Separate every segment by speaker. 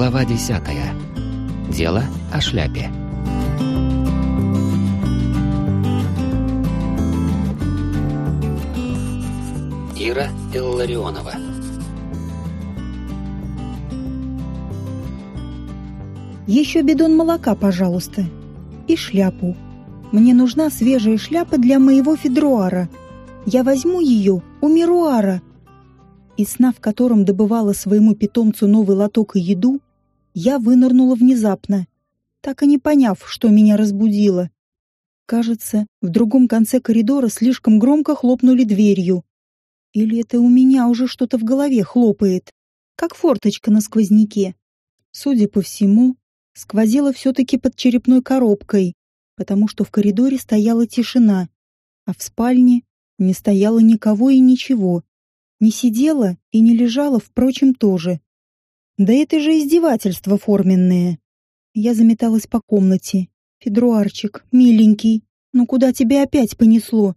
Speaker 1: Глава 10. Дело о шляпе. Ира Илларионова.
Speaker 2: Еще бидон молока, пожалуйста. И шляпу. Мне нужна свежая шляпа для моего федруара. Я возьму ее у Мируара. Из сна, в котором добывала своему питомцу новый лоток и еду, я вынырнула внезапно, так и не поняв, что меня разбудило. Кажется, в другом конце коридора слишком громко хлопнули дверью. Или это у меня уже что-то в голове хлопает, как форточка на сквозняке. Судя по всему, сквозило все-таки под черепной коробкой, потому что в коридоре стояла тишина, а в спальне не стояло никого и ничего. Не сидела и не лежала, впрочем, тоже. Да это же издевательство форменное. Я заметалась по комнате. Федруарчик, миленький, ну куда тебя опять понесло?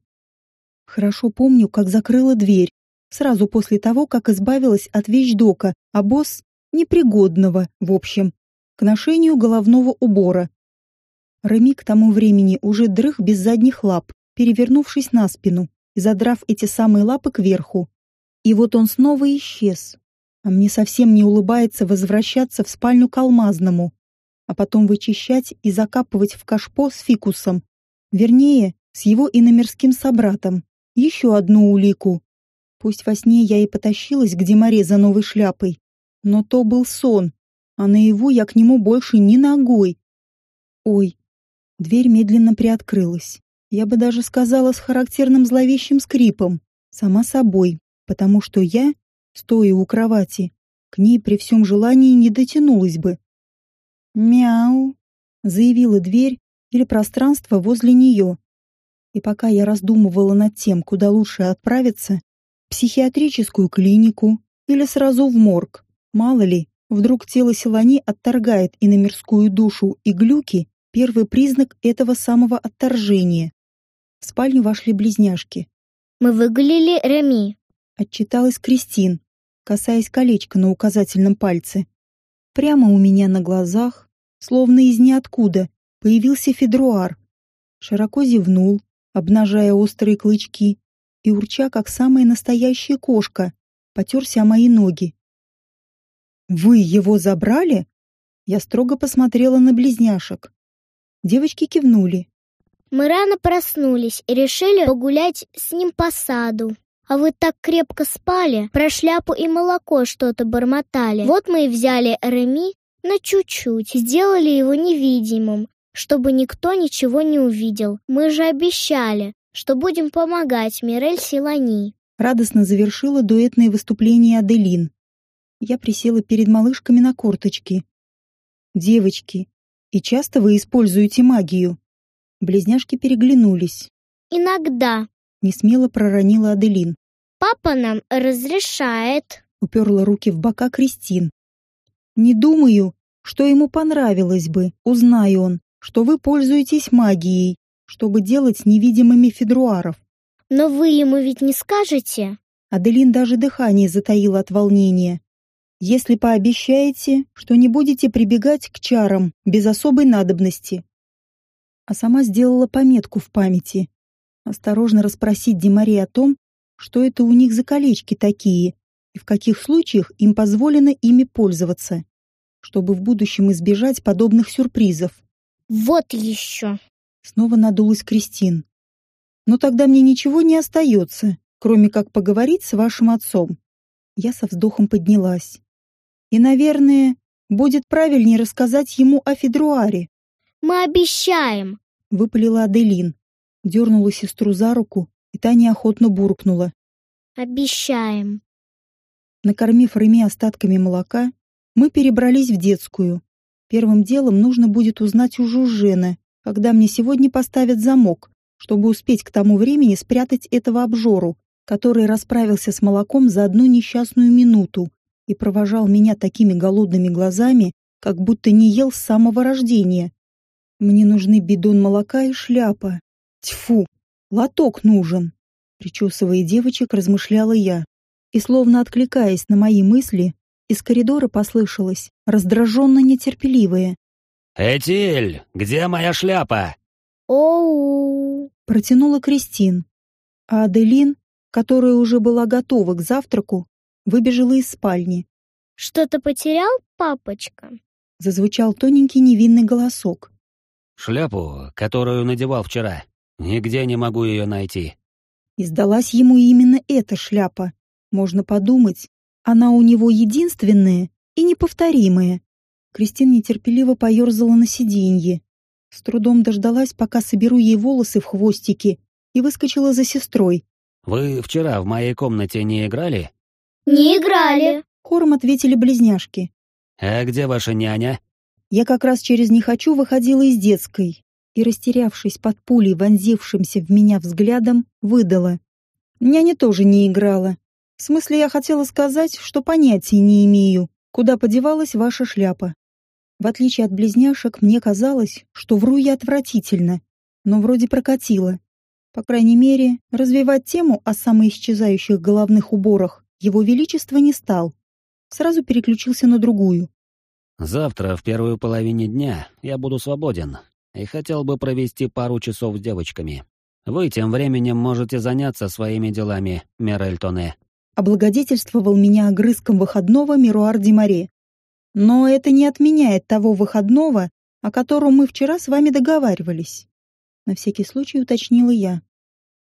Speaker 2: Хорошо помню, как закрыла дверь, сразу после того, как избавилась от вещдока, а босс непригодного, в общем, к ношению головного убора. Реми к тому времени уже дрых без задних лап, перевернувшись на спину и задрав эти самые лапы кверху. И вот он снова исчез. А мне совсем не улыбается возвращаться в спальню к Алмазному, а потом вычищать и закапывать в кашпо с фикусом. Вернее, с его иномерским собратом. Еще одну улику. Пусть во сне я и потащилась к Демаре за новой шляпой, но то был сон, а наяву я к нему больше ни ногой. Ой, дверь медленно приоткрылась. Я бы даже сказала с характерным зловещим скрипом. Сама собой, потому что я, стоя у кровати, к ней при всем желании не дотянулась бы. «Мяу!» — заявила дверь или пространство возле нее. И пока я раздумывала над тем, куда лучше отправиться, в психиатрическую клинику или сразу в морг, мало ли, вдруг тело Селани отторгает и на мирскую душу и глюки первый признак этого самого отторжения. В спальню вошли близняшки.
Speaker 3: «Мы выгулили Реми»,
Speaker 2: Отчиталась Кристин, касаясь колечка на указательном пальце. Прямо у меня на глазах, словно из ниоткуда, появился Федруар. Широко зевнул, обнажая острые клычки, и урча, как самая настоящая кошка, потерся о мои ноги. «Вы его забрали?» Я строго посмотрела на близняшек. Девочки кивнули.
Speaker 3: «Мы рано проснулись и решили погулять с ним по саду. А вы так крепко спали, про шляпу и молоко что-то бормотали. Вот мы и взяли Реми на чуть-чуть, сделали его невидимым, чтобы никто ничего не увидел. Мы же обещали, что будем помогать Мирель Силани.
Speaker 2: Радостно завершила дуэтное выступление Аделин. Я присела перед малышками на корточки. «Девочки, и часто вы используете магию?» Близняшки переглянулись.
Speaker 3: «Иногда», —
Speaker 2: несмело проронила Аделин.
Speaker 3: «Папа нам разрешает», —
Speaker 2: уперла руки в бока Кристин. «Не думаю, что ему понравилось бы, узнай он, что вы пользуетесь магией, чтобы делать невидимыми федруаров.
Speaker 3: «Но вы ему ведь не скажете?»
Speaker 2: Аделин даже дыхание затаила от волнения. «Если пообещаете, что не будете прибегать к чарам без особой надобности». А сама сделала пометку в памяти. Осторожно расспросить Демари о том, что это у них за колечки такие и в каких случаях им позволено ими пользоваться, чтобы в будущем избежать подобных сюрпризов.
Speaker 3: «Вот еще!»
Speaker 2: Снова надулась Кристин. «Но тогда мне ничего не остается, кроме как поговорить с вашим отцом». Я со вздохом поднялась. «И, наверное, будет правильнее рассказать ему о Федруаре».
Speaker 3: «Мы обещаем!»
Speaker 2: — выпалила Аделин. Дернула сестру за руку, и та неохотно буркнула.
Speaker 3: «Обещаем».
Speaker 2: Накормив Реми остатками молока, мы перебрались в детскую. Первым делом нужно будет узнать у Жужжена, когда мне сегодня поставят замок, чтобы успеть к тому времени спрятать этого обжору, который расправился с молоком за одну несчастную минуту и провожал меня такими голодными глазами, как будто не ел с самого рождения. Мне нужны бидон молока и шляпа. Тьфу, лоток нужен. Причесывая девочек, размышляла я. И словно откликаясь на мои мысли, Из коридора послышалось раздраженно нетерпеливое.
Speaker 1: «Этиль, где моя шляпа?»
Speaker 3: Оу.
Speaker 2: Протянула Кристин. А Аделин, которая уже была готова к завтраку, выбежала из спальни.
Speaker 3: Что-то потерял, папочка?
Speaker 2: Зазвучал тоненький невинный голосок.
Speaker 1: «Шляпу, которую надевал вчера. Нигде не могу ее найти».
Speaker 2: И сдалась ему именно эта шляпа. Можно подумать, она у него единственная и неповторимая. Кристин нетерпеливо поерзала на сиденье. С трудом дождалась, пока соберу ей волосы в хвостики, и выскочила за сестрой.
Speaker 1: «Вы вчера в моей комнате не играли?»
Speaker 3: Не играли.
Speaker 2: Хором ответили близняшки.
Speaker 1: «А где ваша няня?»
Speaker 2: Я как раз через «не хочу» выходила из детской и, растерявшись под пулей, вонзившимся в меня взглядом, выдала. Няня тоже не играла. В смысле, я хотела сказать, что понятия не имею, куда подевалась ваша шляпа. В отличие от близняшек, мне казалось, что вру я отвратительно, но вроде прокатило. По крайней мере, развивать тему о самоисчезающих головных уборах его величество не стал. Сразу переключился на другую.
Speaker 1: «Завтра, в первую половине дня, я буду свободен и хотел бы провести пару часов с девочками. Вы тем временем можете заняться своими делами, Мирель Тоне».
Speaker 2: Облагодетельствовал меня огрызком выходного Мируар Димаре. Но это не отменяет того выходного, о котором мы вчера с вами договаривались. На всякий случай уточнила я.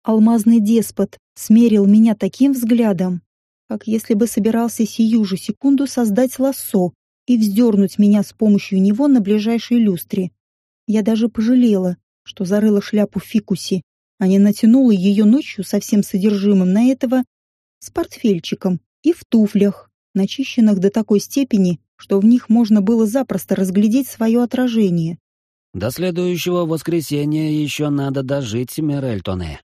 Speaker 2: Алмазный деспот смерил меня таким взглядом, как если бы собирался сию же секунду создать лассо и вздернуть меня с помощью него на ближайшей люстре. Я даже пожалела, что зарыла шляпу в фикусе, а не натянула ее ночью со всем содержимым на этого с портфельчиком и в туфлях, начищенных до такой степени, что в них можно было запросто разглядеть свое отражение.
Speaker 1: «До следующего воскресенья еще надо дожить, Мирель Тоне».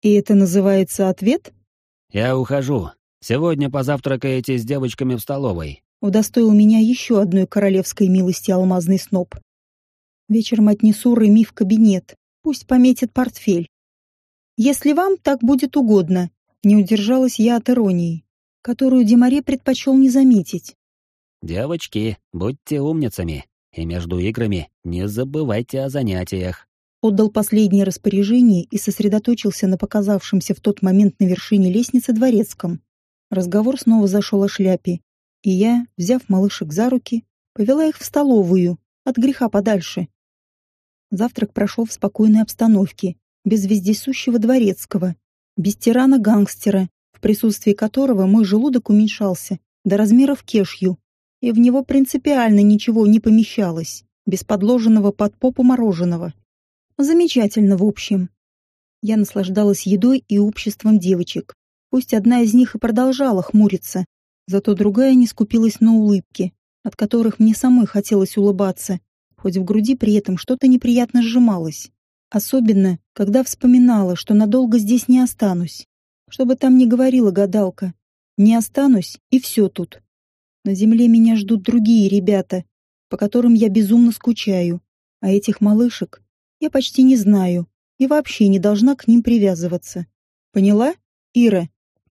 Speaker 2: И это называется ответ?
Speaker 1: «Я ухожу. Сегодня позавтракаете с девочками в столовой.
Speaker 2: Удостоил меня еще одной королевской милости алмазный сноп. Вечером отнесу Реми в кабинет. Пусть пометит портфель. Если вам так будет угодно, не удержалась я от иронии, которую Демаре предпочел не заметить.
Speaker 1: Девочки, будьте умницами, и между играми не забывайте о занятиях.
Speaker 2: Отдал последнее распоряжение и сосредоточился на показавшемся в тот момент на вершине лестницы дворецком. Разговор снова зашел о шляпе, и я, взяв малышек за руки, повела их в столовую, от греха подальше. Завтрак прошел в спокойной обстановке, без вездесущего дворецкого, без тирана-гангстера, в присутствии которого мой желудок уменьшался до размеров кешью, и в него принципиально ничего не помещалось, без подложенного под попу мороженого. Замечательно, в общем. Я наслаждалась едой и обществом девочек, Пусть одна из них и продолжала хмуриться, зато другая не скупилась на улыбки, от которых мне самой хотелось улыбаться, хоть в груди при этом что-то неприятно сжималось. Особенно, когда вспоминала, что надолго здесь не останусь. Что бы там ни говорила гадалка, не останусь и все тут. На земле меня ждут другие ребята, по которым я безумно скучаю, а этих малышек я почти не знаю и вообще не должна к ним привязываться. Поняла, Ира?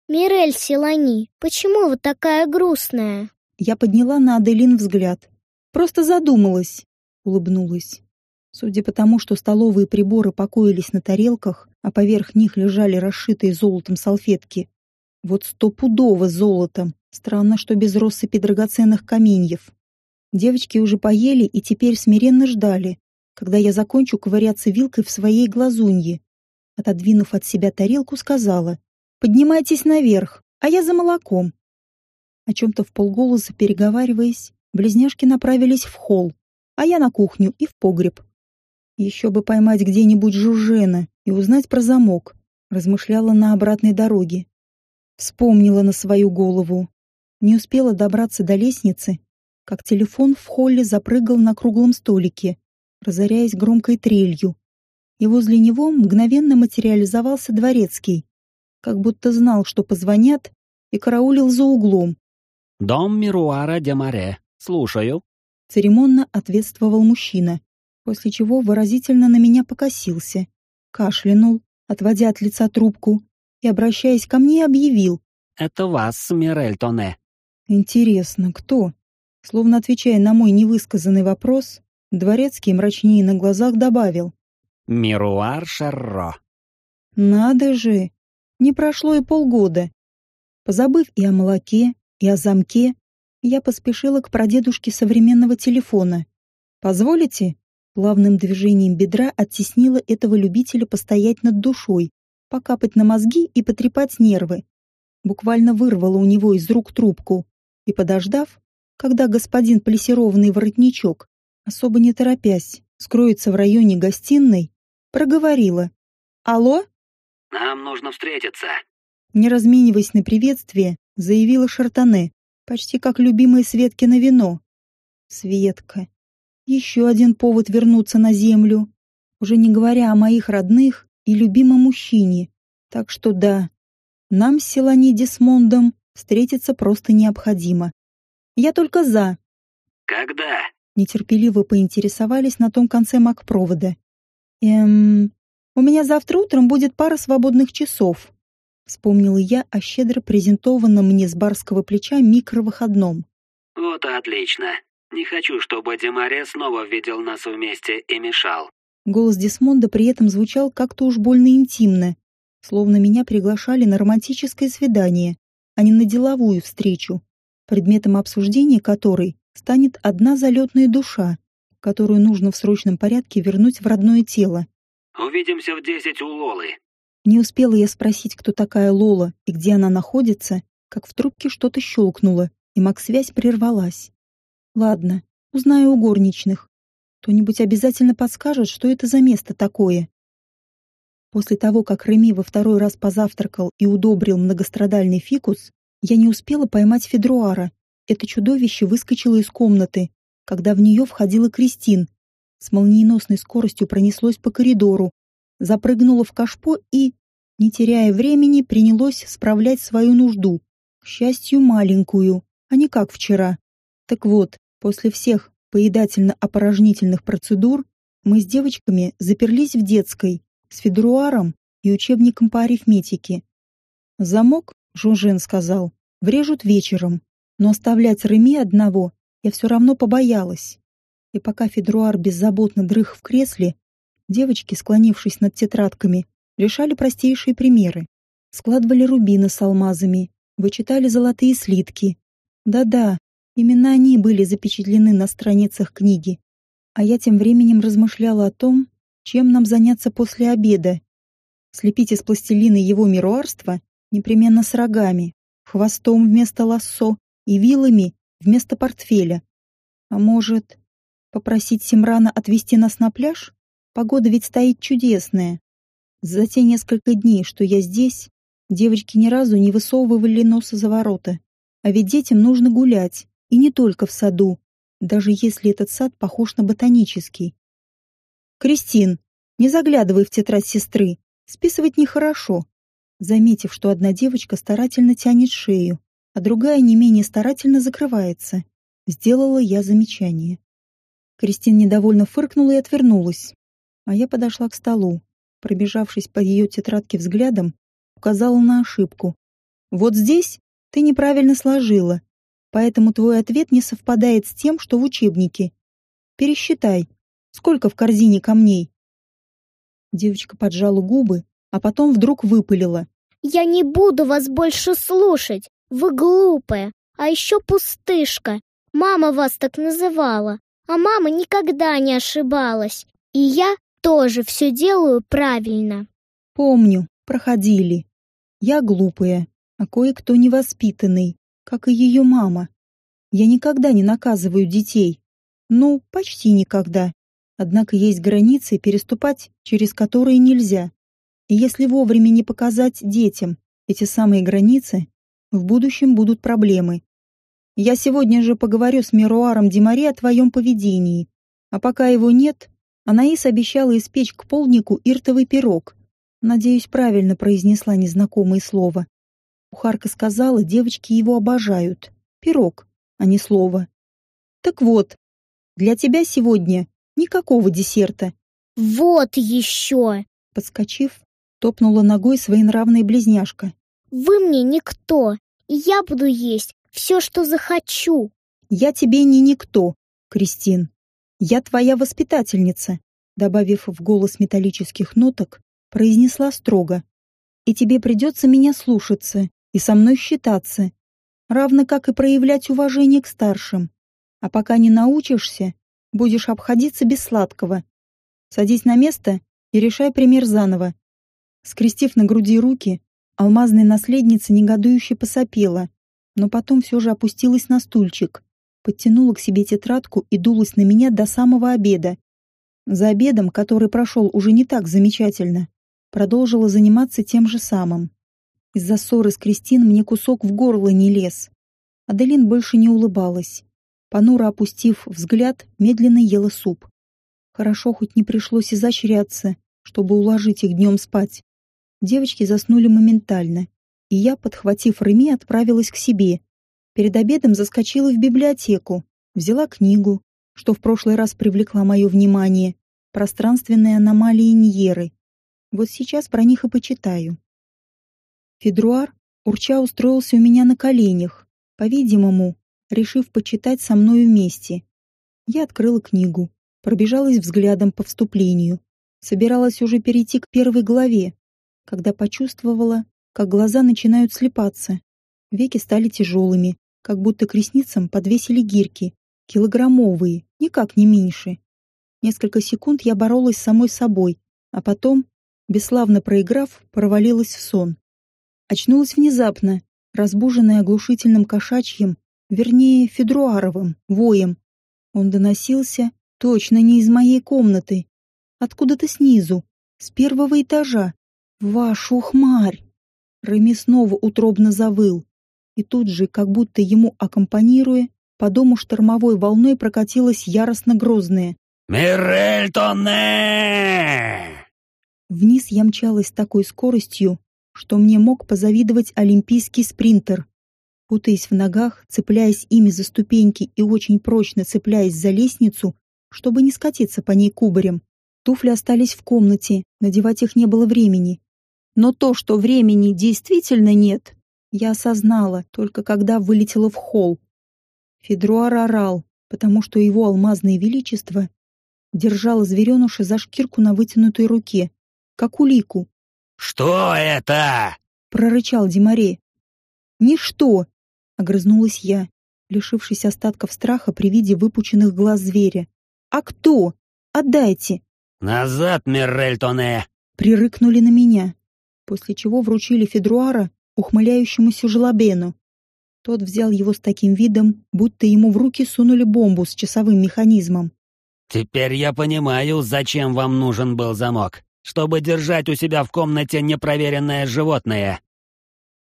Speaker 3: Мирель Силани, почему вы такая грустная?
Speaker 2: Я подняла на Аделин взгляд. Просто задумалась, улыбнулась. Судя по тому, что столовые приборы покоились на тарелках, а поверх них лежали расшитые золотом салфетки. Вот стопудово золотом. Странно, что без россыпи драгоценных каменьев. Девочки уже поели и теперь смиренно ждали, когда я закончу ковыряться вилкой в своей глазунье. Отодвинув от себя тарелку, сказала. Поднимайтесь наверх, а я за молоком. О чем-то в полголоса переговариваясь, близняшки направились в холл, а я на кухню и в погреб. Еще бы поймать где-нибудь Жужена и узнать про замок, размышляла на обратной дороге. Вспомнила на свою голову. Не успела добраться до лестницы, как телефон в холле запрыгал на круглом столике, разоряясь громкой трелью. И возле него мгновенно материализовался дворецкий, как будто знал, что позвонят, и караулил за углом.
Speaker 1: «Дом Мируара де Море. Слушаю».
Speaker 2: Церемонно ответствовал мужчина, после чего выразительно на меня покосился, кашлянул, отводя от лица трубку, и, обращаясь ко мне, объявил.
Speaker 1: «Это вас, Мирель Тоне».
Speaker 2: Интересно, кто? Словно отвечая на мой невысказанный вопрос, Дворецкий мрачнее на глазах добавил.
Speaker 1: Мируар Шарро.
Speaker 2: Надо же! Не прошло и полгода. Позабыв и о молоке, и о замке, я поспешила к прадедушке современного телефона. «Позволите?» Плавным движением бедра оттеснила этого любителя постоять над душой, покапать на мозги и потрепать нервы. Буквально вырвала у него из рук трубку и, подождав, когда господин плессированный воротничок, особо не торопясь, скроется в районе гостиной, проговорила. «Алло?»
Speaker 1: «Нам нужно встретиться».
Speaker 2: Не размениваясь на приветствие, заявила Шартане, почти как любимое Светкино вино. Светка. Еще один повод вернуться на землю, уже не говоря о моих родных и любимом мужчине. Так что да, нам с Селани Десмондом встретиться просто необходимо. Я только за.
Speaker 1: Когда?
Speaker 2: Нетерпеливо поинтересовались на том конце маг-провода. Эм, у меня завтра утром будет пара свободных часов. Вспомнила я о щедро презентованном мне с барского плеча микровыходном.
Speaker 1: Вот и отлично. Не хочу, чтобы Демаре снова видел нас вместе и мешал.
Speaker 2: Голос Десмонда при этом звучал как-то уж больно интимно, словно меня приглашали на романтическое свидание, а не на деловую встречу, предметом обсуждения которой станет одна залетная душа, которую нужно в срочном порядке вернуть в родное тело.
Speaker 1: «Увидимся в десять у Лолы».
Speaker 2: Не успела я спросить, кто такая Лола и где она находится, как в трубке что-то щелкнуло, и маг-связь прервалась. Ладно, узнаю у горничных. Кто-нибудь обязательно подскажет, что это за место такое. После того, как Реми во второй раз позавтракал и удобрил многострадальный фикус, я не успела поймать Федруара. Это чудовище выскочило из комнаты, когда в нее входила Кристин. С молниеносной скоростью пронеслось по коридору, запрыгнуло в кашпо и, не теряя времени, принялось справлять свою нужду. К счастью, маленькую, а не как вчера. Так вот, после всех поедательно-опорожнительных процедур мы с девочками заперлись в детской с федруаром и учебником по арифметике. Замок, Жужен сказал, врежут вечером, но оставлять Реми одного я все равно побоялась. И пока Федруар беззаботно дрых в кресле, девочки, склонившись над тетрадками, решали простейшие примеры. Складывали рубины с алмазами, вычитали золотые слитки. Да-да, Именно они были запечатлены на страницах книги. А я тем временем размышляла о том, чем нам заняться после обеда. Слепить из пластилина его мируарство непременно с рогами, хвостом вместо лассо и вилами вместо портфеля. А может, попросить Симрана отвезти нас на пляж? Погода ведь стоит чудесная. За те несколько дней, что я здесь, девочки ни разу не высовывали носа за ворота. А ведь детям нужно гулять. И не только в саду, даже если этот сад похож на ботанический. «Кристин, не заглядывай в тетрадь сестры, списывать нехорошо». Заметив, что одна девочка старательно тянет шею, а другая не менее старательно закрывается, сделала я замечание. Кристин недовольно фыркнула и отвернулась, а я подошла к столу, пробежавшись по ее тетрадке взглядом, указала на ошибку. «Вот здесь ты неправильно сложила, Поэтому твой ответ не совпадает с тем, что в учебнике. Пересчитай, сколько в корзине камней. Девочка поджала губы, а потом вдруг выпалила.
Speaker 3: «Я не буду вас больше слушать. Вы глупая, а еще пустышка. Мама вас так называла, а мама никогда не ошибалась. И я тоже все делаю правильно».
Speaker 2: «Помню, проходили. Я глупая, а кое-кто невоспитанный как и ее мама. Я никогда не наказываю детей. Ну, почти никогда. Однако есть границы, переступать через которые нельзя. И если вовремя не показать детям эти самые границы, в будущем будут проблемы. Я сегодня же поговорю с Мируаром Димари о твоем поведении. А пока его нет, Анаис обещала испечь к полнику иртовый пирог. Надеюсь, правильно произнесла незнакомое слово. Кухарка сказала, девочки его обожают. Пирог, а не слово. Так вот, для тебя сегодня никакого десерта.
Speaker 3: Вот еще!
Speaker 2: Подскочив, топнула ногой своенравная близняшка.
Speaker 3: Вы мне никто, и я буду есть все, что захочу.
Speaker 2: Я тебе не никто, Кристин. Я твоя воспитательница, добавив в голос металлических ноток, произнесла строго. И тебе придется меня слушаться и со мной считаться, равно как и проявлять уважение к старшим. А пока не научишься, будешь обходиться без сладкого. Садись на место и решай пример заново. Скрестив на груди руки, алмазная наследница негодующе посопела, но потом все же опустилась на стульчик, подтянула к себе тетрадку и дулась на меня до самого обеда. За обедом, который прошел уже не так замечательно, продолжила заниматься тем же самым. Из-за ссоры с Кристин мне кусок в горло не лез. Аделин больше не улыбалась. Понуро опустив взгляд, медленно ела суп. Хорошо хоть не пришлось изощряться, чтобы уложить их днем спать. Девочки заснули моментально, и я, подхватив Реми, отправилась к себе. Перед обедом заскочила в библиотеку, взяла книгу, что в прошлый раз привлекла мое внимание, пространственные аномалии Ньеры. Вот сейчас про них и почитаю. Федруар, урча, устроился у меня на коленях, по-видимому, решив почитать со мной вместе. Я открыла книгу, пробежалась взглядом по вступлению, собиралась уже перейти к первой главе, когда почувствовала, как глаза начинают слепаться. Веки стали тяжелыми, как будто к ресницам подвесили гирьки, килограммовые, никак не меньше. Несколько секунд я боролась с самой собой, а потом, бесславно проиграв, провалилась в сон. Очнулась внезапно, разбуженная оглушительным кошачьим, вернее, федруаровым, воем. Он доносился точно не из моей комнаты, откуда-то снизу, с первого этажа. Вашу хмарь! Реми снова утробно завыл, и тут же, как будто ему аккомпанируя, по дому штормовой волной прокатилась яростно грозная.
Speaker 1: «Мирель Тонне!»
Speaker 2: Вниз я мчалась с такой скоростью, что мне мог позавидовать олимпийский спринтер. Путаясь в ногах, цепляясь ими за ступеньки и очень прочно цепляясь за лестницу, чтобы не скатиться по ней кубарем. Туфли остались в комнате, надевать их не было времени. Но то, что времени действительно нет, я осознала только когда вылетела в холл. Федруар орал, потому что его алмазное величество держало звереныша за шкирку на вытянутой руке, как улику.
Speaker 1: «Что это?»
Speaker 2: — прорычал Димаре. «Ничто!» — огрызнулась я, лишившись остатков страха при виде выпученных глаз зверя. «А кто? Отдайте!»
Speaker 1: «Назад, Миррель Тоне!»
Speaker 2: — прирыкнули на меня после чего вручили Федруара ухмыляющемуся желобену. Тот взял его с таким видом, будто ему в руки сунули бомбу с часовым механизмом.
Speaker 1: «Теперь я понимаю, зачем вам нужен был замок. Чтобы держать у себя в комнате непроверенное животное».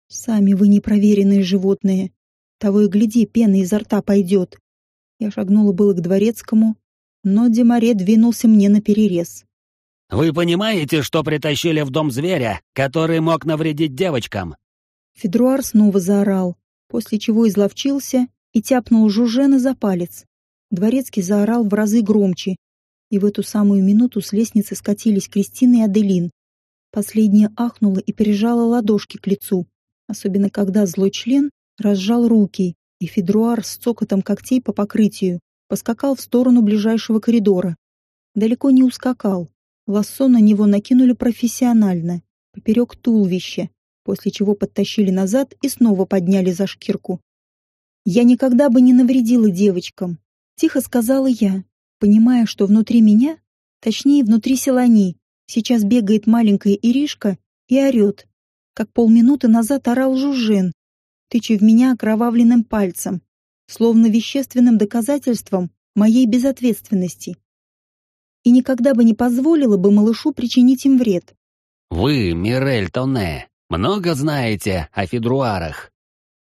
Speaker 2: «Сами вы непроверенные животные. Того и гляди, пена изо рта пойдет». Я шагнула было к дворецкому, но Демаре двинулся мне на перерез.
Speaker 1: Вы понимаете, что притащили в дом зверя, который мог навредить девочкам?»
Speaker 2: Федруар снова заорал, после чего изловчился и тяпнул Жужена за палец. Дворецкий заорал в разы громче, и в эту самую минуту с лестницы скатились Кристина и Аделин. Последняя ахнула и прижала ладошки к лицу, особенно когда злой член разжал руки, и Федруар с цокотом когтей по покрытию поскакал в сторону ближайшего коридора. Далеко не ускакал, Лассо на него накинули профессионально, поперек туловища, после чего подтащили назад и снова подняли за шкирку. «Я никогда бы не навредила девочкам», — тихо сказала я, понимая, что внутри меня, точнее, внутри Селани, сейчас бегает маленькая Иришка и орет, как полминуты назад орал Жужжен, тыча в меня окровавленным пальцем, словно вещественным доказательством моей безответственности и никогда бы не позволила бы малышу причинить им вред.
Speaker 1: «Вы, Мирель Тоне, много знаете о федруарах?»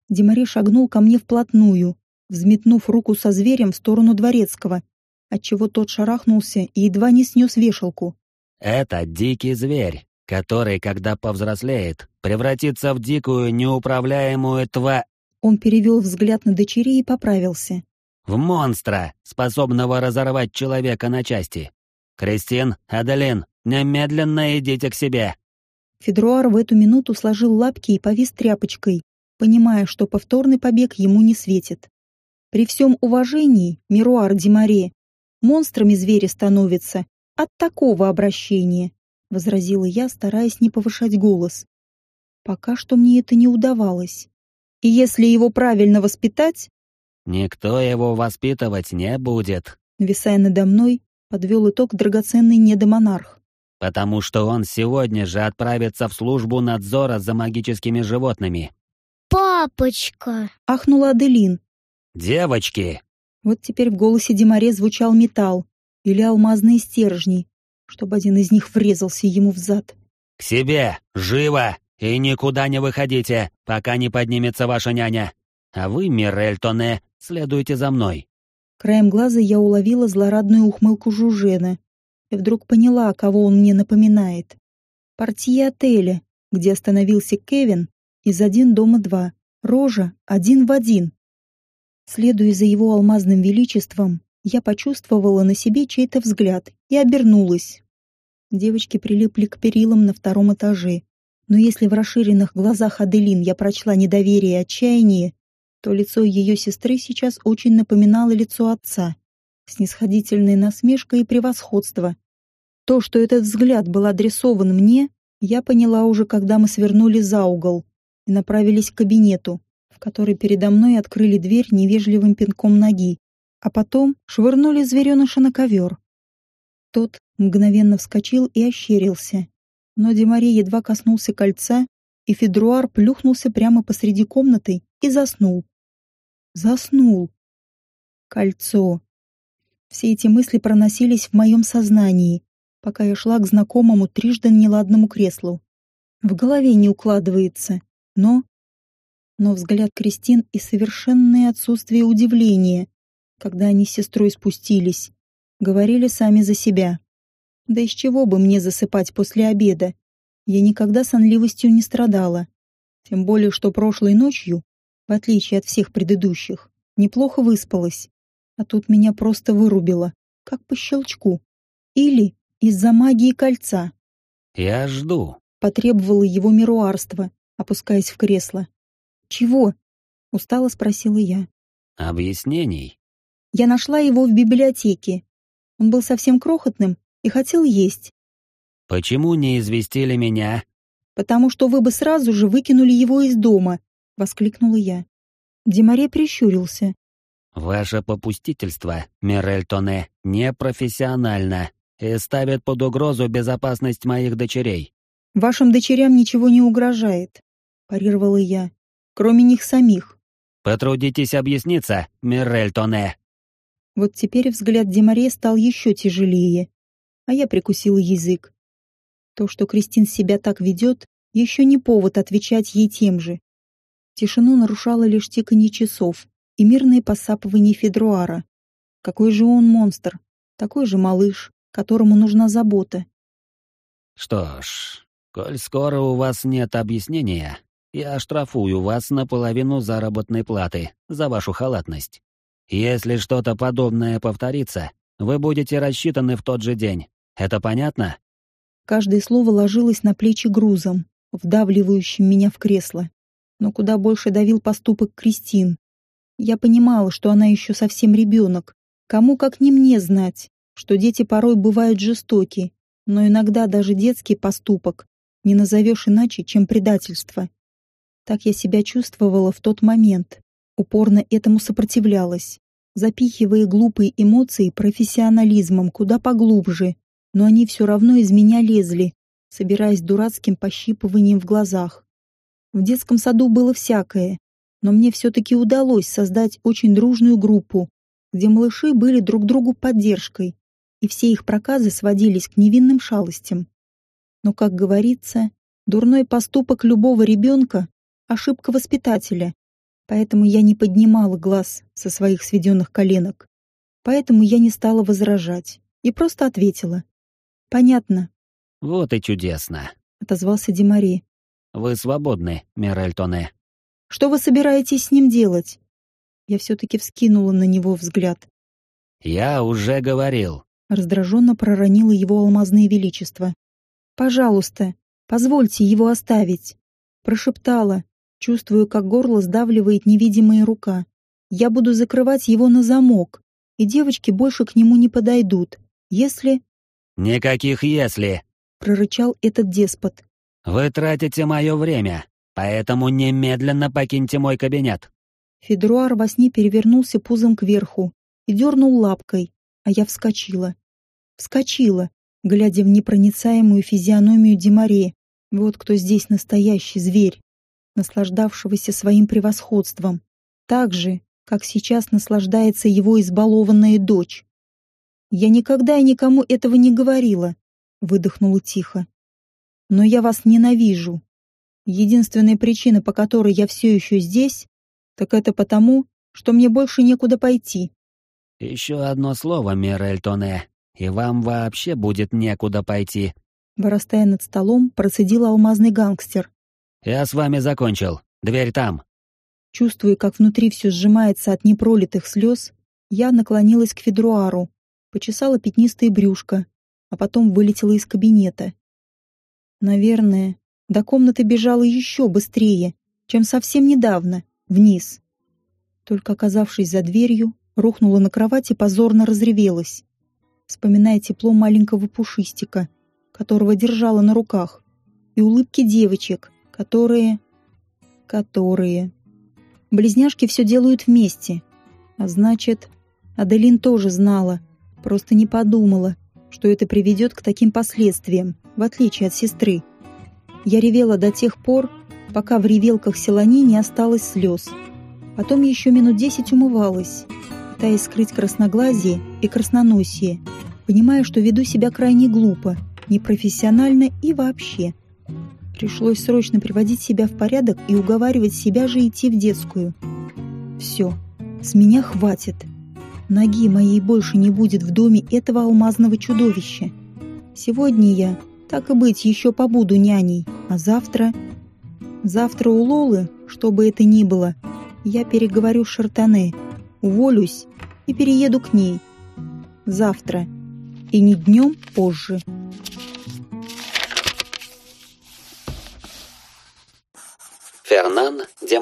Speaker 2: Демаре шагнул ко мне вплотную, взметнув руку со зверем в сторону дворецкого, отчего тот шарахнулся и едва не снес вешалку.
Speaker 1: «Это дикий зверь, который, когда повзрослеет, превратится в дикую, неуправляемую тва...»
Speaker 2: Он перевел взгляд на дочерей и поправился.
Speaker 1: «В монстра, способного разорвать человека на части. «Кристин, Аделин, немедленно идите к себе!»
Speaker 2: Федруар в эту минуту сложил лапки и повис тряпочкой, понимая, что повторный побег ему не светит. При всем уважении, Мируар Димаре, монстрами звери становятся от такого обращения, возразила я, стараясь не повышать голос. Пока что мне это не удавалось. И если его правильно воспитать...
Speaker 1: Никто его воспитывать не будет,
Speaker 2: нависая надо мной, подвел итог драгоценный недомонарх.
Speaker 1: Потому что он сегодня же отправится в службу надзора за магическими животными.
Speaker 3: «Папочка!»
Speaker 2: — ахнула Аделин.
Speaker 1: «Девочки!»
Speaker 2: Вот теперь в голосе Демаре звучал металл или алмазные стержни, чтобы один из них врезался ему в зад.
Speaker 1: «К себе! Живо! И никуда не выходите, пока не поднимется ваша няня! А вы, Мирель Тоне, следуйте за мной!»
Speaker 2: Краем глаза я уловила злорадную ухмылку Жужена и вдруг поняла, кого он мне напоминает. Портье отеля, где остановился Кевин из «Один дома два». Рожа один в один. Следуя за его алмазным величеством, я почувствовала на себе чей-то взгляд и обернулась. Девочки прилипли к перилам на втором этаже. Но если в расширенных глазах Аделин я прочла недоверие и отчаяние, то лицо ее сестры сейчас очень напоминало лицо отца. Снисходительная насмешка и превосходство. То, что этот взгляд был адресован мне, я поняла уже, когда мы свернули за угол и направились к кабинету, в который передо мной открыли дверь невежливым пинком ноги, а потом швырнули звереныша на ковер. Тот мгновенно вскочил и ощерился, но Демаре едва коснулся кольца, и Федруар плюхнулся прямо посреди комнаты и заснул. Заснул. Кольцо. Все эти мысли проносились в моем сознании, пока я шла к знакомому трижды неладному креслу. В голове не укладывается, но... Но взгляд Кристин и совершенное отсутствие удивления, когда они с сестрой спустились, говорили сами за себя. Да из чего бы мне засыпать после обеда? Я никогда сонливостью не страдала. Тем более, что прошлой ночью в отличие от всех предыдущих, неплохо выспалась. А тут меня просто вырубило, как по щелчку. Или из-за магии кольца.
Speaker 1: «Я жду», —
Speaker 2: потребовало его мируарство, опускаясь в кресло. «Чего?» — устало спросила я.
Speaker 1: «Объяснений».
Speaker 2: Я нашла его в библиотеке. Он был совсем крохотным и хотел есть.
Speaker 1: «Почему не известили меня?»
Speaker 2: «Потому что вы бы сразу же выкинули его из дома, — воскликнула я. Демаре прищурился.
Speaker 1: «Ваше попустительство, Мирель Тоне, непрофессионально и ставит под угрозу безопасность моих дочерей».
Speaker 2: «Вашим дочерям ничего не угрожает», — парировала я, — «кроме них самих».
Speaker 1: «Потрудитесь объясниться, Мирель Тоне».
Speaker 2: Вот теперь взгляд Демаре стал еще тяжелее, а я прикусила язык. То, что Кристин себя так ведет, еще не повод отвечать ей тем же. Тишину нарушало лишь тиканье часов и мирное посапывание Федруара. Какой же он монстр, такой же малыш, которому нужна забота.
Speaker 1: Что ж, коль скоро у вас нет объяснения, я штрафую вас на половину заработной платы за вашу халатность. Если что-то подобное повторится, вы будете рассчитаны в тот же день. Это понятно?
Speaker 2: Каждое слово ложилось на плечи грузом, вдавливающим меня в кресло но куда больше давил поступок Кристин. Я понимала, что она еще совсем ребенок. Кому как не мне знать, что дети порой бывают жестоки, но иногда даже детский поступок не назовешь иначе, чем предательство. Так я себя чувствовала в тот момент, упорно этому сопротивлялась, запихивая глупые эмоции профессионализмом куда поглубже, но они все равно из меня лезли, собираясь дурацким пощипыванием в глазах. В детском саду было всякое, но мне все-таки удалось создать очень дружную группу, где малыши были друг другу поддержкой, и все их проказы сводились к невинным шалостям. Но, как говорится, дурной поступок любого ребенка — ошибка воспитателя, поэтому я не поднимала глаз со своих сведенных коленок. Поэтому я не стала возражать и просто ответила. «Понятно».
Speaker 1: «Вот и чудесно», —
Speaker 2: отозвался Демари.
Speaker 1: Вы свободны, Мирель Тоне.
Speaker 2: Что вы собираетесь с ним делать? Я все-таки вскинула на него взгляд.
Speaker 1: Я уже говорил.
Speaker 2: Раздраженно проронило его алмазное величество. Пожалуйста, позвольте его оставить. Прошептала, Чувствую, как горло сдавливает невидимая рука. Я буду закрывать его на замок, и девочки больше к нему не подойдут, если...
Speaker 1: «Никаких «если», —
Speaker 2: прорычал этот деспот.
Speaker 1: «Вы тратите мое время, поэтому немедленно покиньте мой кабинет».
Speaker 2: Федруар во сне перевернулся пузом кверху и дернул лапкой, а я вскочила. Вскочила, глядя в непроницаемую физиономию Демаре. Вот кто здесь настоящий зверь, наслаждавшегося своим превосходством. Так же, как сейчас наслаждается его избалованная дочь. «Я никогда и никому этого не говорила», — выдохнула тихо. «Но я вас ненавижу. Единственная причина, по которой я все еще здесь, так это потому, что мне больше некуда пойти».
Speaker 1: «Еще одно слово, Мирель Тоне, и вам вообще будет некуда пойти»,
Speaker 2: вырастая над столом, процедил алмазный гангстер.
Speaker 1: «Я с вами закончил. Дверь там».
Speaker 2: Чувствуя, как внутри все сжимается от непролитых слез, я наклонилась к Федруару, почесала пятнистое брюшко, а потом вылетела из кабинета. Наверное, до комнаты бежала еще быстрее, чем совсем недавно, вниз. Только оказавшись за дверью, рухнула на кровать и позорно разревелась, вспоминая тепло маленького пушистика, которого держала на руках, и улыбки девочек, которые... которые... Близняшки все делают вместе. А значит, Аделин тоже знала, просто не подумала, что это приведет к таким последствиям, в отличие от сестры. Я ревела до тех пор, пока в ревелках Селани не осталось слез. Потом еще минут десять умывалась, пытаясь скрыть красноглазие и красноносие, понимая, что веду себя крайне глупо, непрофессионально и вообще – Пришлось срочно приводить себя в порядок и уговаривать себя же идти в детскую. Все, с меня хватит. Ноги моей больше не будет в доме этого алмазного чудовища. Сегодня я, так и быть, еще побуду няней, а завтра... Завтра у Лолы, что бы это ни было, я переговорю с Шартане, уволюсь и перееду к ней. Завтра. И не днем позже.
Speaker 1: Фернан де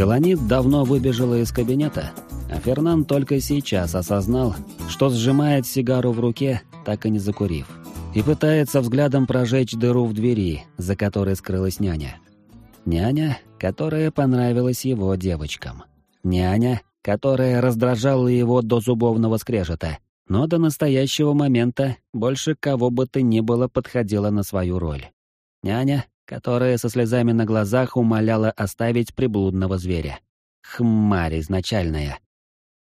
Speaker 1: Селанит давно выбежала из кабинета, а Фернан только сейчас осознал, что сжимает сигару в руке, так и не закурив, и пытается взглядом прожечь дыру в двери, за которой скрылась няня. Няня, которая понравилась его девочкам. Няня, которая раздражала его до зубовного скрежета, но до настоящего момента больше кого бы то ни было подходила на свою роль. Няня, которая со слезами на глазах умоляла оставить приблудного зверя. Хмарь изначальная.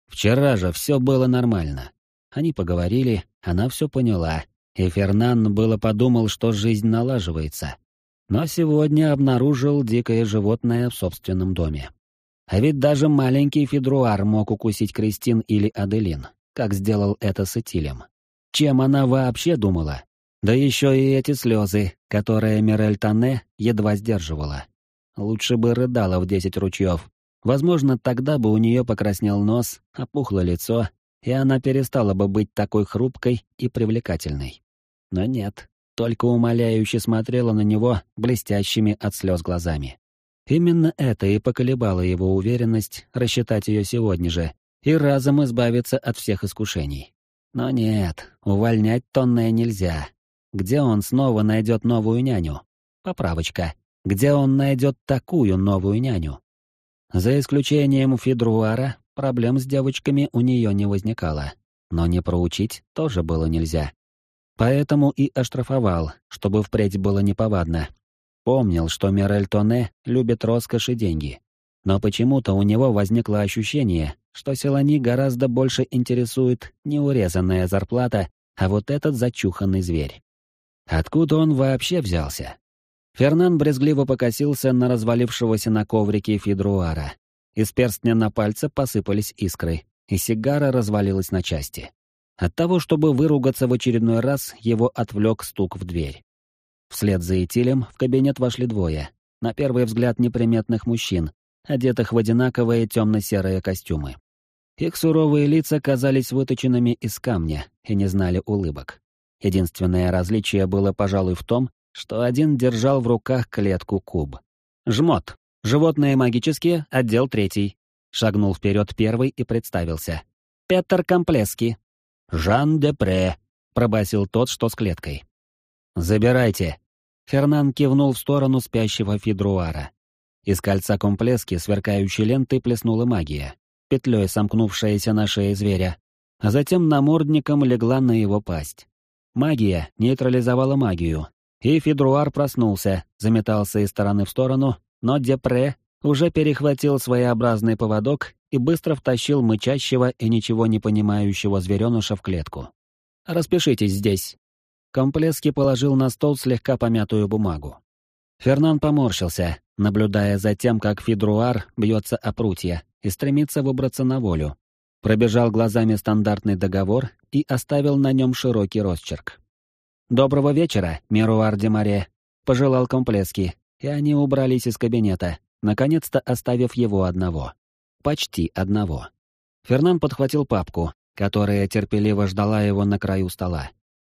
Speaker 1: Вчера же все было нормально. Они поговорили, она все поняла, и Фернан было подумал, что жизнь налаживается. Но сегодня обнаружил дикое животное в собственном доме. А ведь даже маленький Федруар мог укусить Кристин или Аделин, как сделал это с Этилем. Чем она вообще думала? Да еще и эти слезы, которые Мирель Тане едва сдерживала. Лучше бы рыдала в десять ручьев. Возможно, тогда бы у нее покраснел нос, опухло лицо, и она перестала бы быть такой хрупкой и привлекательной. Но нет, только умоляюще смотрела на него блестящими от слез глазами. Именно это и поколебало его уверенность рассчитать ее сегодня же и разом избавиться от всех искушений. Но нет, увольнять Тонная нельзя. Где он снова найдет новую няню? Поправочка. Где он найдет такую новую няню? За исключением Фидруара, проблем с девочками у нее не возникало. Но не проучить тоже было нельзя. Поэтому и оштрафовал, чтобы впредь было неповадно, Помнил, что Мирель Тоне любит роскошь и деньги. Но почему-то у него возникло ощущение, что Селани гораздо больше интересует не урезанная зарплата, а вот этот зачуханный зверь. Откуда он вообще взялся? Фернан брезгливо покосился на развалившегося на коврике Фидруара. Из перстня на пальце посыпались искры, и сигара развалилась на части. От того, чтобы выругаться в очередной раз, его отвлек стук в дверь. Вслед за Этилем в кабинет вошли двое, на первый взгляд неприметных мужчин, одетых в одинаковые темно-серые костюмы. Их суровые лица казались выточенными из камня и не знали улыбок. Единственное различие было, пожалуй, в том, что один держал в руках клетку куб. «Жмот. Животные магические, отдел третий». Шагнул вперед первый и представился. «Петр Комплески». «Жан Депре», — пробасил тот, что с клеткой. «Забирайте». Фернан кивнул в сторону спящего Фидруара. Из кольца комплески сверкающей лентой плеснула магия, петлей сомкнувшаяся на шее зверя, а затем намордником легла на его пасть. Магия нейтрализовала магию, и Фидруар проснулся, заметался из стороны в сторону, но Депре уже перехватил своеобразный поводок и быстро втащил мычащего и ничего не понимающего звереныша в клетку. «Распишитесь здесь». Комплески положил на стол слегка помятую бумагу. Фернан поморщился, наблюдая за тем, как Фидруар бьется о прутья и стремится выбраться на волю. Пробежал глазами стандартный договор и оставил на нем широкий росчерк. «Доброго вечера, Меруар Демаре», — пожелал Комплески, и они убрались из кабинета, наконец-то оставив его одного. Почти одного. Фернан подхватил папку, которая терпеливо ждала его на краю стола.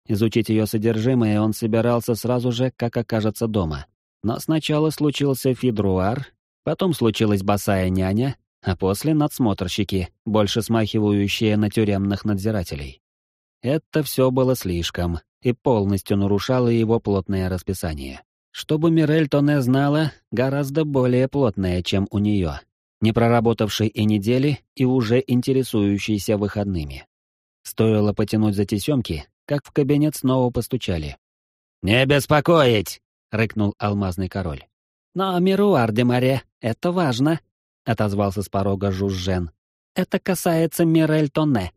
Speaker 1: Изучить ее содержимое он собирался сразу же, как окажется дома. Но сначала случился фидруар, потом случилась босая няня, а после надсмотрщики, больше смахивающие на тюремных надзирателей. Это все было слишком и полностью нарушало его плотное расписание. Чтобы Мирель Тоне знала, гораздо более плотное, чем у нее, не проработавшей и недели и уже интересующейся выходными. Стоило потянуть за тесемки, как в кабинет снова постучали. «Не беспокоить!» — рыкнул алмазный король. «Но, Мируар де Море, это важно!» — отозвался с порога Жужжен. «Это касается Мирель Тоне».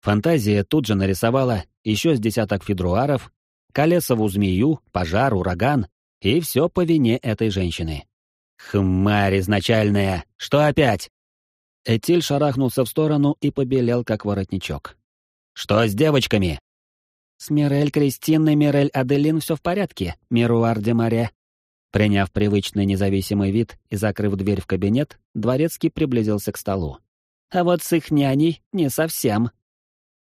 Speaker 1: Фантазия тут же нарисовала еще с десяток федруаров, колесову змею, пожар, ураган, и все по вине этой женщины. «Хмарь изначальная! Что опять?» Этиль шарахнулся в сторону и побелел, как воротничок. «Что с девочками?» «С Мирель Кристин и Мирель Аделин все в порядке, Мируар де Море». Приняв привычный независимый вид и закрыв дверь в кабинет, Дворецкий приблизился к столу. «А вот с их няней не совсем».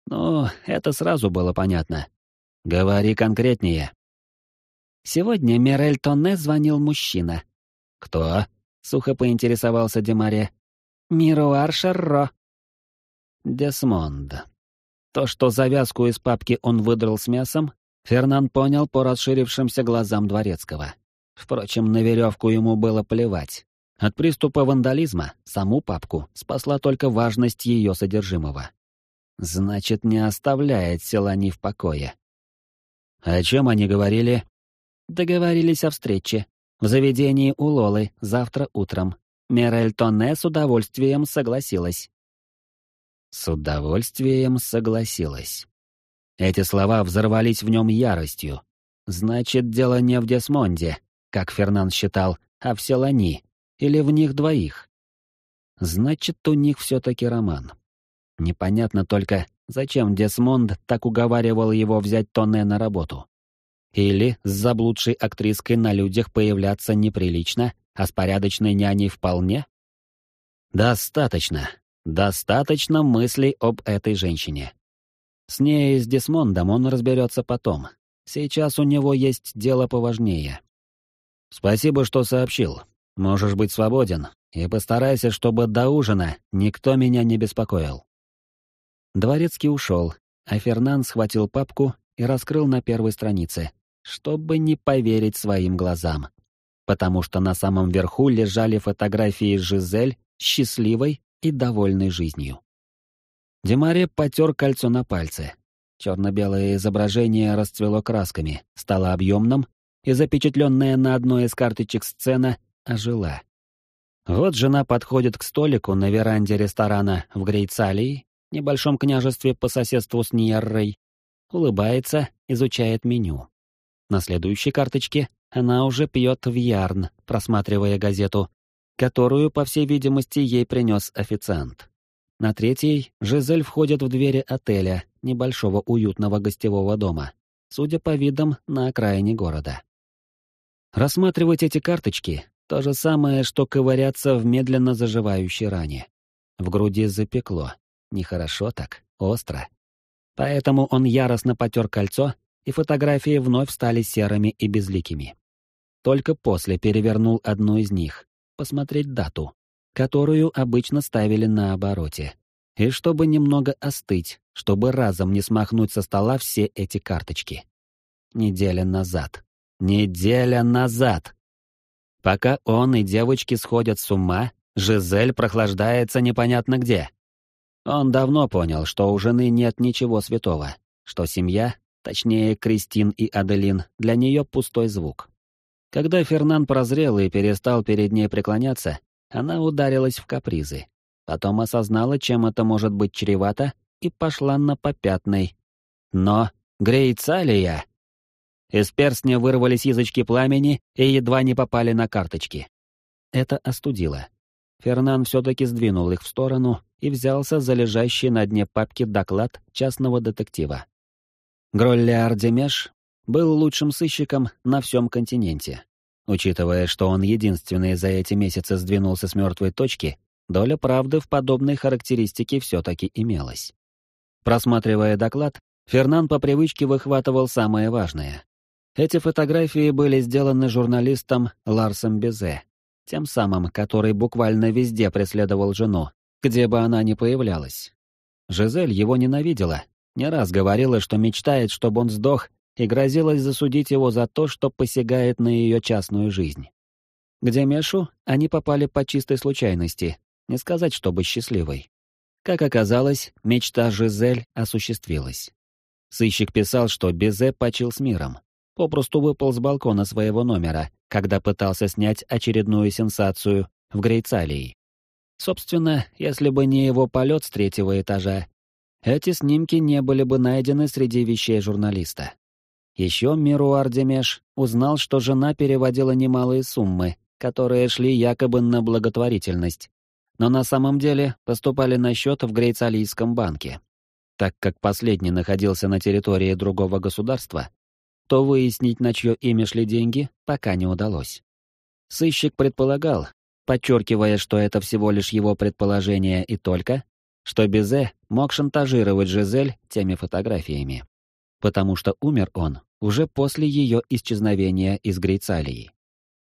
Speaker 1: «Ну, это сразу было понятно. Говори конкретнее». Сегодня Мирель Тонне звонил мужчина. «Кто?» — сухо поинтересовался Демаре. «Мируар Шарро». Десмонд. То, что завязку из папки он выдрал с мясом, Фернан понял по расширившимся глазам Дворецкого. Впрочем, на веревку ему было плевать. От приступа вандализма саму папку спасла только важность ее содержимого. Значит, не оставляет Селани в покое. О чем они говорили? Договорились о встрече. В заведении у Лолы завтра утром. Мирель Тонне с удовольствием согласилась. С удовольствием согласилась. Эти слова взорвались в нем яростью. Значит, дело не в Десмонде, как Фернан считал, а в Селани, или в них двоих. Значит, у них все-таки роман. Непонятно только, зачем Десмонд так уговаривал его взять Тоне на работу. Или с заблудшей актриской на людях появляться неприлично, а с порядочной няней вполне? Достаточно. Достаточно мыслей об этой женщине. С ней и с Десмондом он разберется потом. Сейчас у него есть дело поважнее. Спасибо, что сообщил. Можешь быть свободен. И постарайся, чтобы до ужина никто меня не беспокоил. Дворецкий ушел, а Фернан схватил папку и раскрыл на первой странице, чтобы не поверить своим глазам. Потому что на самом верху лежали фотографии Жизель, счастливой и довольной жизнью. Демаре потер кольцо на пальце. Черно-белое изображение расцвело красками, стало объемным, и запечатленная на одной из карточек сцена ожила. Вот жена подходит к столику на веранде ресторана в Грейцалии, небольшом княжестве по соседству с Ньеррой, улыбается, изучает меню. На следующей карточке она уже пьет в ярн, просматривая газету, которую, по всей видимости, ей принес официант. На третьей Жизель входит в двери отеля, небольшого уютного гостевого дома, судя по видам, на окраине города. Рассматривать эти карточки То же самое, что ковыряться в медленно заживающей ране. В груди запекло. Нехорошо так, остро. Поэтому он яростно потер кольцо, и фотографии вновь стали серыми и безликими. Только после перевернул одну из них, посмотреть дату, которую обычно ставили на обороте. И чтобы немного остыть, чтобы разом не смахнуть со стола все эти карточки. Неделя назад. Неделя назад! Пока он и девочки сходят с ума, Жизель прохлаждается непонятно где. Он давно понял, что у жены нет ничего святого, что семья, точнее Кристин и Аделин, для нее пустой звук. Когда Фернан прозрел и перестал перед ней преклоняться, она ударилась в капризы. Потом осознала, чем это может быть чревато, и пошла на попятный. Но Грейцалия! Из перстня вырвались язычки пламени и едва не попали на карточки. Это остудило. Фернан все-таки сдвинул их в сторону и взялся за лежащий на дне папки доклад частного детектива. Гроллиар Демеш был лучшим сыщиком на всем континенте. Учитывая, что он единственный за эти месяцы сдвинулся с мертвой точки, доля правды в подобной характеристике все-таки имелась. Просматривая доклад, Фернан по привычке выхватывал самое важное. Эти фотографии были сделаны журналистом Ларсом Безе, тем самым, который буквально везде преследовал жену, где бы она ни появлялась. Жизель его ненавидела, не раз говорила, что мечтает, чтобы он сдох, и грозилась засудить его за то, что посягает на ее частную жизнь. Где Мешу они попали по чистой случайности, не сказать, чтобы счастливой. Как оказалось, мечта Жизель осуществилась. Сыщик писал, что Безе почил с миром. Попросту выпал с балкона своего номера, когда пытался снять очередную сенсацию в Грейцалии. Собственно, если бы не его полет с третьего этажа, эти снимки не были бы найдены среди вещей журналиста. Еще Мируар Демеш узнал, что жена переводила немалые суммы, которые шли якобы на благотворительность, но на самом деле поступали на счет в Грейцалийском банке. Так как последний находился на территории другого государства, то выяснить, на чье имя шли деньги, пока не удалось. Сыщик предполагал, подчеркивая, что это всего лишь его предположение и только, что Безе мог шантажировать Жизель теми фотографиями. Потому что умер он уже после ее исчезновения из Грейцалии.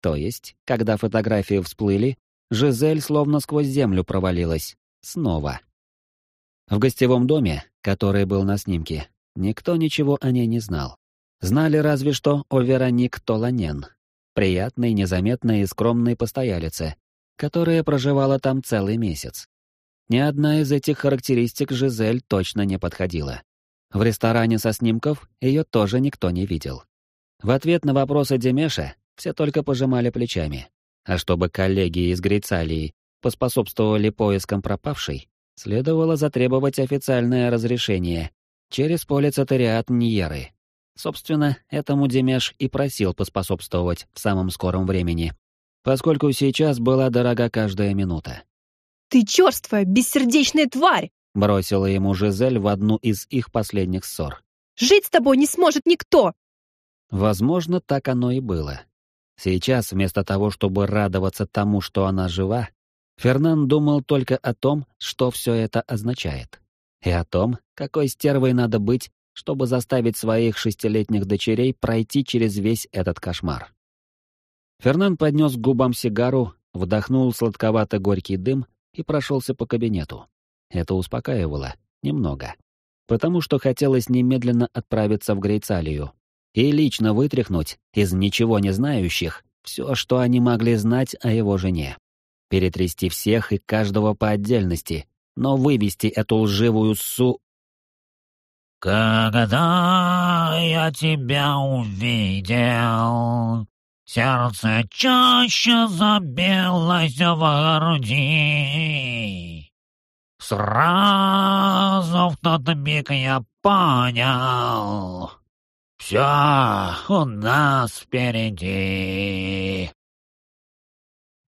Speaker 1: То есть, когда фотографии всплыли, Жизель словно сквозь землю провалилась. Снова. В гостевом доме, который был на снимке, никто ничего о ней не знал. Знали разве что о Вероник Толанен, приятной, незаметной и скромной постоялице, которая проживала там целый месяц. Ни одна из этих характеристик Жизель точно не подходила. В ресторане со снимков ее тоже никто не видел. В ответ на вопросы Демеша все только пожимали плечами. А чтобы коллеги из Грейцалии поспособствовали поискам пропавшей, следовало затребовать официальное разрешение через полицетариат Ньеры. Собственно, этому Демеш и просил поспособствовать в самом скором времени, поскольку сейчас была дорога каждая минута.
Speaker 4: «Ты черствая, бессердечная тварь!»
Speaker 1: бросила ему Жизель в одну из их последних ссор.
Speaker 4: «Жить с тобой не сможет никто!»
Speaker 1: Возможно, так оно и было. Сейчас, вместо того, чтобы радоваться тому, что она жива, Фернан думал только о том, что все это означает. И о том, какой стервой надо быть, чтобы заставить своих шестилетних дочерей пройти через весь этот кошмар. Фернан поднес к губам сигару, вдохнул сладковато-горький дым и прошелся по кабинету. Это успокаивало. Немного. Потому что хотелось немедленно отправиться в Грейцалию и лично вытряхнуть из ничего не знающих все, что они могли знать о его жене. Перетрясти всех и каждого по отдельности, но вывести эту лживую су...
Speaker 5: «Когда я тебя увидел, Сердце чаще забилось в груди. Сразу в тот миг я понял. Все у нас впереди.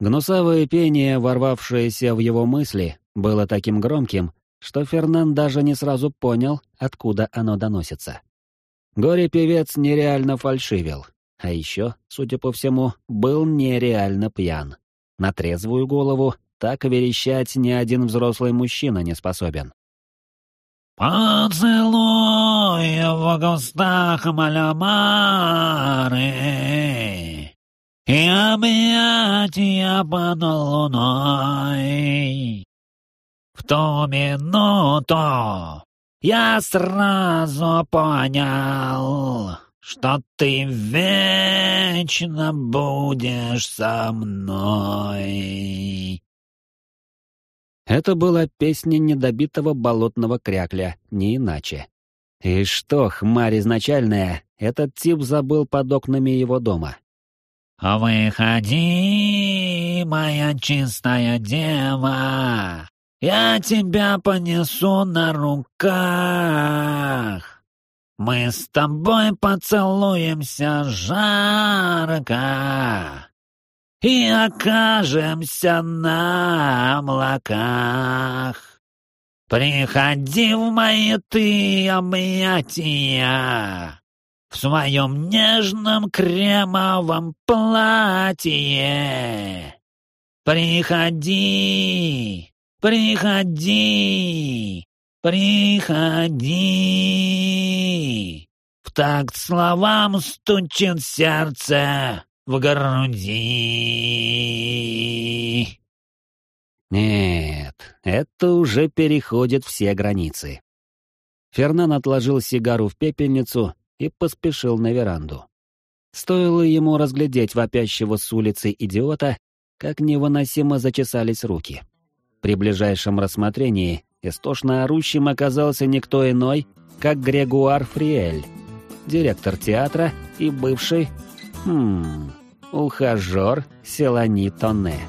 Speaker 1: Гнусавое пение, ворвавшееся в его мысли, было таким громким, что Фернан даже не сразу понял, откуда оно доносится. Горе-певец нереально фальшивил,
Speaker 6: А еще, судя по всему, был нереально пьян. На трезвую голову так верещать ни один взрослый мужчина не способен.
Speaker 1: «Поцелуй в кустах Малямары и объятия под луной. В ту минуту я сразу понял, что ты вечно будешь со мной».
Speaker 6: Это была песня недобитого болотного крякля, не иначе. И что, хмарь изначальная, этот тип забыл под окнами его дома.
Speaker 1: «Выходи, моя чистая дева, я тебя понесу на руках. Мы с тобой поцелуемся жарко и окажемся на облаках. Приходи в мои ты объятия в своем нежном кремовом платье. Приходи, приходи, приходи. В такт словам стучит сердце в груди.
Speaker 6: Нет, это уже переходит все границы. Фернан отложил сигару в пепельницу и поспешил на веранду. Стоило ему разглядеть вопящего с улицы идиота, как невыносимо зачесались руки. При ближайшем рассмотрении истошно орущим оказался никто иной, как Грегуар Фриэль, директор театра и бывший... Хм... ухажер Селани Тоне.